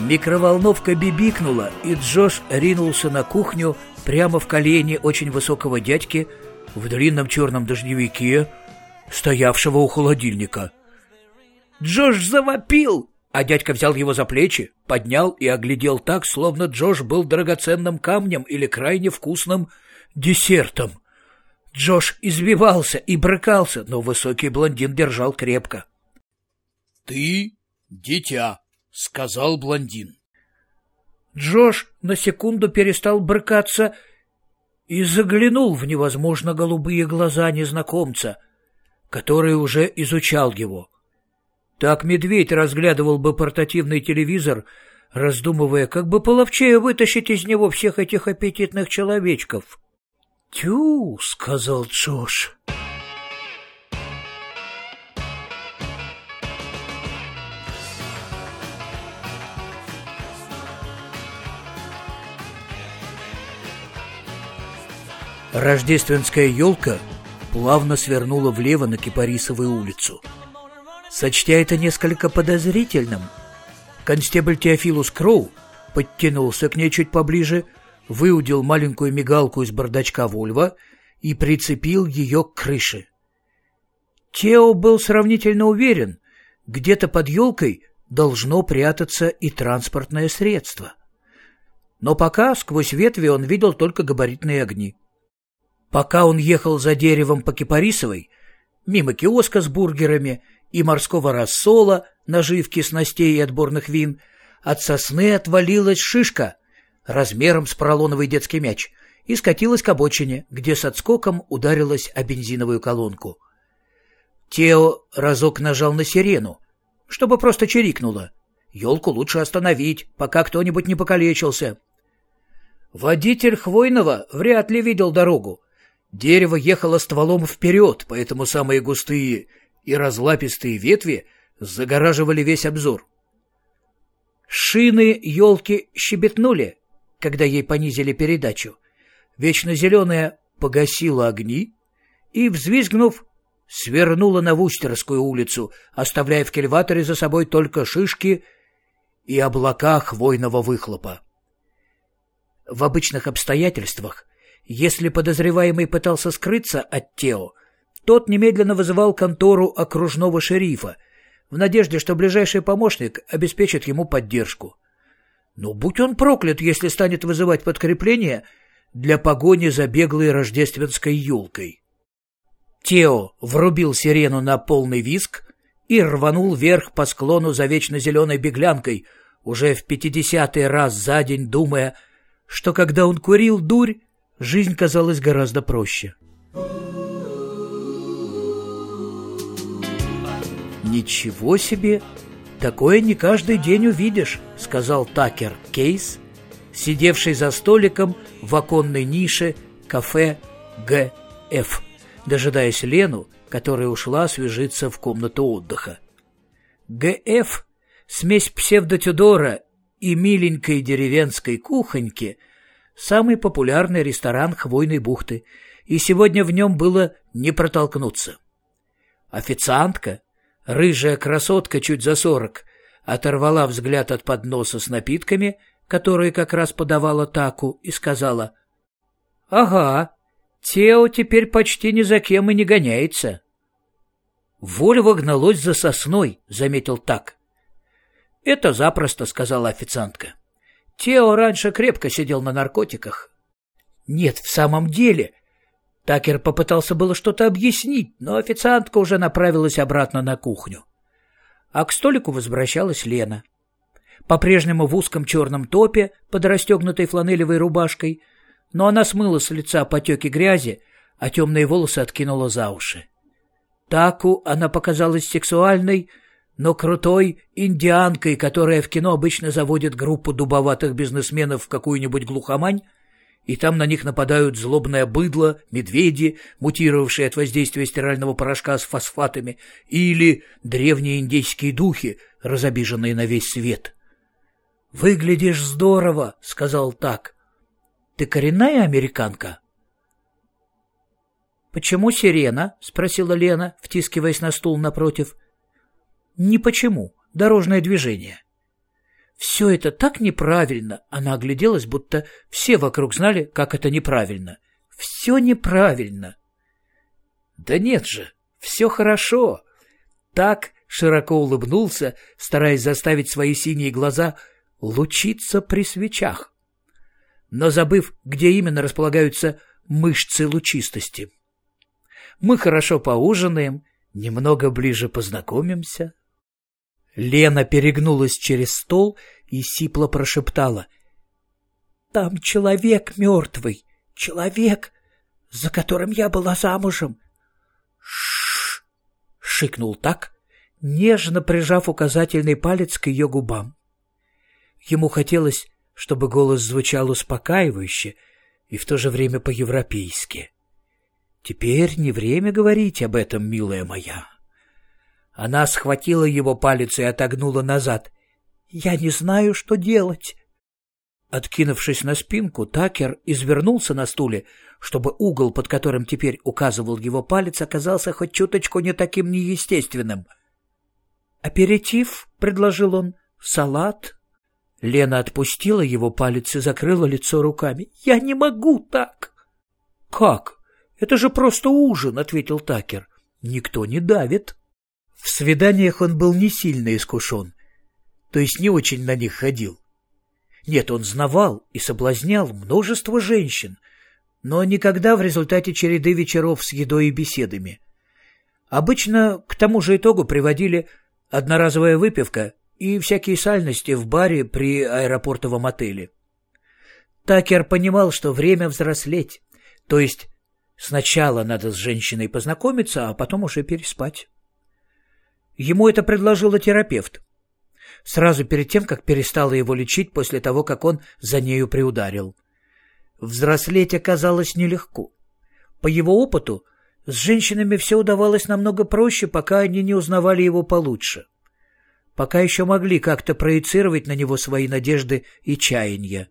Микроволновка бибикнула, и Джош ринулся на кухню прямо в колени очень высокого дядьки в длинном черном дождевике, стоявшего у холодильника. Джош завопил, а дядька взял его за плечи, поднял и оглядел так, словно Джош был драгоценным камнем или крайне вкусным десертом. Джош извивался и брыкался, но высокий блондин держал крепко. — Ты дитя, — сказал блондин. Джош на секунду перестал брыкаться и заглянул в невозможно голубые глаза незнакомца, который уже изучал его. Так медведь разглядывал бы портативный телевизор, раздумывая, как бы половчее вытащить из него всех этих аппетитных человечков. «Тю!» — сказал Джош. Рождественская елка плавно свернула влево на Кипарисовую улицу. Сочтя это несколько подозрительным, констебль Теофилус Кроу подтянулся к ней чуть поближе, выудил маленькую мигалку из бардачка Вольва и прицепил ее к крыше. Тео был сравнительно уверен, где-то под елкой должно прятаться и транспортное средство. Но пока сквозь ветви он видел только габаритные огни. Пока он ехал за деревом по Кипарисовой, мимо киоска с бургерами и морского рассола, наживки снастей и отборных вин, от сосны отвалилась шишка размером с поролоновый детский мяч и скатилась к обочине, где с отскоком ударилась о бензиновую колонку. Тео разок нажал на сирену, чтобы просто чирикнуло. Елку лучше остановить, пока кто-нибудь не покалечился. Водитель Хвойного вряд ли видел дорогу, Дерево ехало стволом вперед, поэтому самые густые и разлапистые ветви загораживали весь обзор. Шины елки щебетнули, когда ей понизили передачу. Вечно зеленая погасила огни и, взвизгнув, свернула на Вустерскую улицу, оставляя в кельваторе за собой только шишки и облака хвойного выхлопа. В обычных обстоятельствах если подозреваемый пытался скрыться от Тео, тот немедленно вызывал контору окружного шерифа в надежде, что ближайший помощник обеспечит ему поддержку. Но будь он проклят, если станет вызывать подкрепление для погони за беглой рождественской елкой. Тео врубил сирену на полный виск и рванул вверх по склону за вечно зеленой беглянкой, уже в пятидесятый раз за день думая, что когда он курил дурь, жизнь казалась гораздо проще. «Ничего себе! Такое не каждый день увидишь», — сказал Такер Кейс, сидевший за столиком в оконной нише кафе ГФ, дожидаясь Лену, которая ушла освежиться в комнату отдыха. ГФ — смесь псевдотюдора и миленькой деревенской кухоньки — самый популярный ресторан Хвойной бухты, и сегодня в нем было не протолкнуться. Официантка, рыжая красотка чуть за сорок, оторвала взгляд от подноса с напитками, которые как раз подавала Таку, и сказала, «Ага, Тео теперь почти ни за кем и не гоняется». «Вольво гналось за сосной», — заметил Так. «Это запросто», — сказала официантка. Тео раньше крепко сидел на наркотиках. Нет, в самом деле. Такер попытался было что-то объяснить, но официантка уже направилась обратно на кухню. А к столику возвращалась Лена. По-прежнему в узком черном топе под расстегнутой фланелевой рубашкой, но она смыла с лица потеки грязи, а темные волосы откинула за уши. Таку она показалась сексуальной, но крутой индианкой, которая в кино обычно заводит группу дубоватых бизнесменов в какую-нибудь глухомань, и там на них нападают злобное быдло, медведи, мутировавшие от воздействия стирального порошка с фосфатами, или древние индейские духи, разобиженные на весь свет. «Выглядишь здорово», — сказал так. «Ты коренная американка?» «Почему сирена?» — спросила Лена, втискиваясь на стул напротив. — не почему. Дорожное движение. Все это так неправильно. Она огляделась, будто все вокруг знали, как это неправильно. Все неправильно. Да нет же, все хорошо. Так широко улыбнулся, стараясь заставить свои синие глаза лучиться при свечах, но забыв, где именно располагаются мышцы лучистости. Мы хорошо поужинаем, немного ближе познакомимся. Лена перегнулась через стол и сипло прошептала. — Там человек мертвый, человек, за которым я была замужем. — Ш! — шикнул так, нежно прижав указательный палец к ее губам. Ему хотелось, чтобы голос звучал успокаивающе и в то же время по-европейски. «Теперь не время говорить об этом, милая моя». Она схватила его палец и отогнула назад. «Я не знаю, что делать». Откинувшись на спинку, Такер извернулся на стуле, чтобы угол, под которым теперь указывал его палец, оказался хоть чуточку не таким неестественным. «Аперитив», — предложил он, — «салат». Лена отпустила его палец и закрыла лицо руками. «Я не могу так!» «Как? Это же просто ужин», — ответил Такер. «Никто не давит». В свиданиях он был не сильно искушен, то есть не очень на них ходил. Нет, он знавал и соблазнял множество женщин, но никогда в результате череды вечеров с едой и беседами. Обычно к тому же итогу приводили одноразовая выпивка и всякие сальности в баре при аэропортовом отеле. Такер понимал, что время взрослеть, то есть сначала надо с женщиной познакомиться, а потом уже переспать. Ему это предложила терапевт. Сразу перед тем, как перестала его лечить после того, как он за нею приударил. Взрослеть оказалось нелегко. По его опыту, с женщинами все удавалось намного проще, пока они не узнавали его получше. Пока еще могли как-то проецировать на него свои надежды и чаяния.